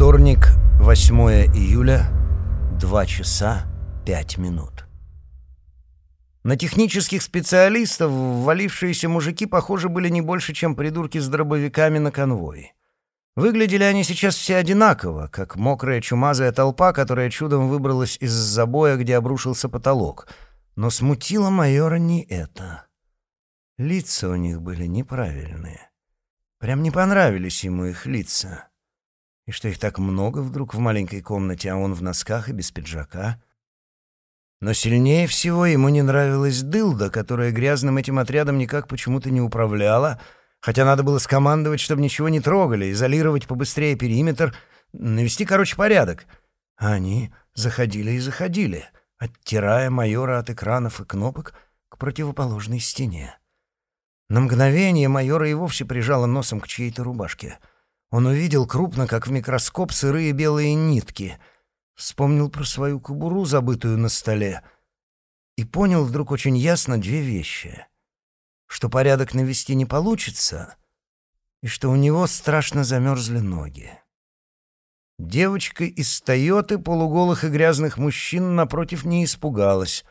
Вторник, 8 июля, 2 часа 5 минут. На технических специалистов ввалившиеся мужики, похоже, были не больше, чем придурки с дробовиками на конвое. Выглядели они сейчас все одинаково, как мокрая чумазая толпа, которая чудом выбралась из забоя, где обрушился потолок. Но смутило майора не это. Лица у них были неправильные. Прям не понравились ему их лица. И что их так много вдруг в маленькой комнате, а он в носках и без пиджака. Но сильнее всего ему не нравилась дылда, которая грязным этим отрядом никак почему-то не управляла, хотя надо было скомандовать, чтобы ничего не трогали, изолировать побыстрее периметр, навести, короче, порядок. А они заходили и заходили, оттирая майора от экранов и кнопок к противоположной стене. На мгновение майора и вовсе прижало носом к чьей-то рубашке — он увидел крупно, как в микроскоп, сырые белые нитки. Вспомнил про свою кобуру, забытую на столе. И понял вдруг очень ясно две вещи. Что порядок навести не получится, и что у него страшно замерзли ноги. Девочка из «Тойоты» полуголых и грязных мужчин напротив не испугалась.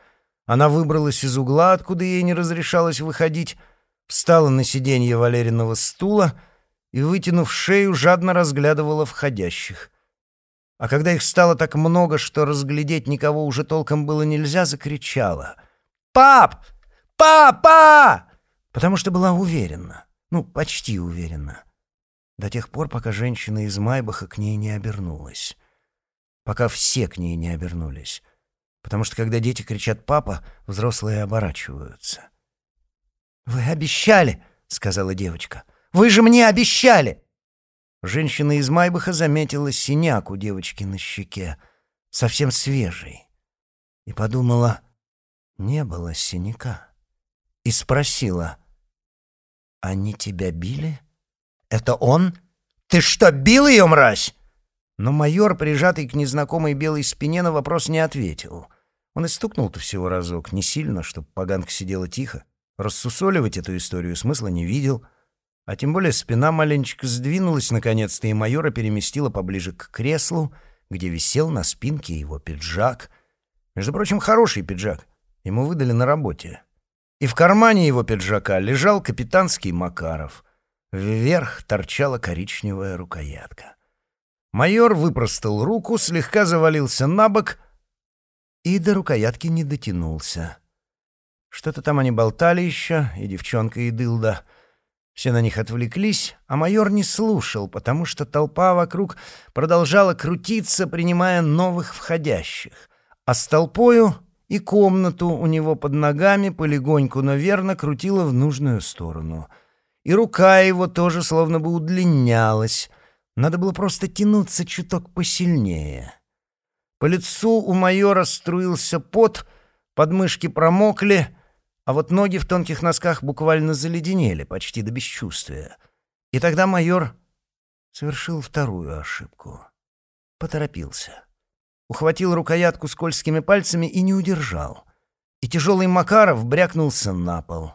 Она выбралась из угла, откуда ей не разрешалось выходить, встала на сиденье Валериного стула — и, вытянув шею, жадно разглядывала входящих. А когда их стало так много, что разглядеть никого уже толком было нельзя, закричала. «Пап! Папа!» Потому что была уверена. Ну, почти уверена. До тех пор, пока женщина из Майбаха к ней не обернулась. Пока все к ней не обернулись. Потому что, когда дети кричат «папа», взрослые оборачиваются. «Вы обещали!» — сказала девочка. Вы же мне обещали!» Женщина из Майбаха заметила синяк у девочки на щеке, совсем свежий, и подумала, не было синяка, и спросила, «Они тебя били? Это он? Ты что, бил ее, мразь?» Но майор, прижатый к незнакомой белой спине, на вопрос не ответил. Он и стукнул-то всего разок, не сильно, чтобы поганка сидела тихо. Рассусоливать эту историю смысла не видел — а тем более спина маленечко сдвинулась наконец-то, и майора переместила поближе к креслу, где висел на спинке его пиджак. Между прочим, хороший пиджак. Ему выдали на работе. И в кармане его пиджака лежал капитанский Макаров. Вверх торчала коричневая рукоятка. Майор выпростал руку, слегка завалился на бок и до рукоятки не дотянулся. Что-то там они болтали еще, и девчонка, и дылда — все на них отвлеклись, а майор не слушал, потому что толпа вокруг продолжала крутиться, принимая новых входящих. А с толпою и комнату у него под ногами полегоньку, но верно крутила в нужную сторону. И рука его тоже словно бы удлинялась. Надо было просто тянуться чуток посильнее. По лицу у майора струился пот, подмышки промокли — а вот ноги в тонких носках буквально заледенели, почти до бесчувствия. И тогда майор совершил вторую ошибку. Поторопился. Ухватил рукоятку скользкими пальцами и не удержал. И тяжелый Макаров брякнулся на пол.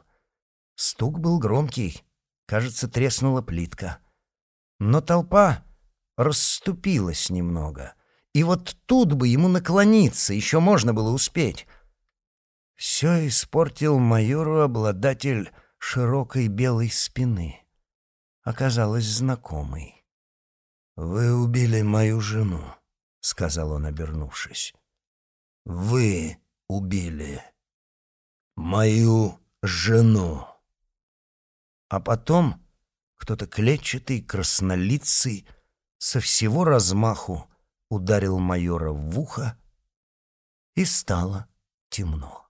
Стук был громкий. Кажется, треснула плитка. Но толпа расступилась немного. И вот тут бы ему наклониться, еще можно было успеть. Все испортил майору обладатель широкой белой спины. Оказалось знакомый. «Вы убили мою жену», — сказал он, обернувшись. «Вы убили мою жену». А потом кто-то клетчатый, краснолицый, со всего размаху ударил майора в ухо, и стало темно.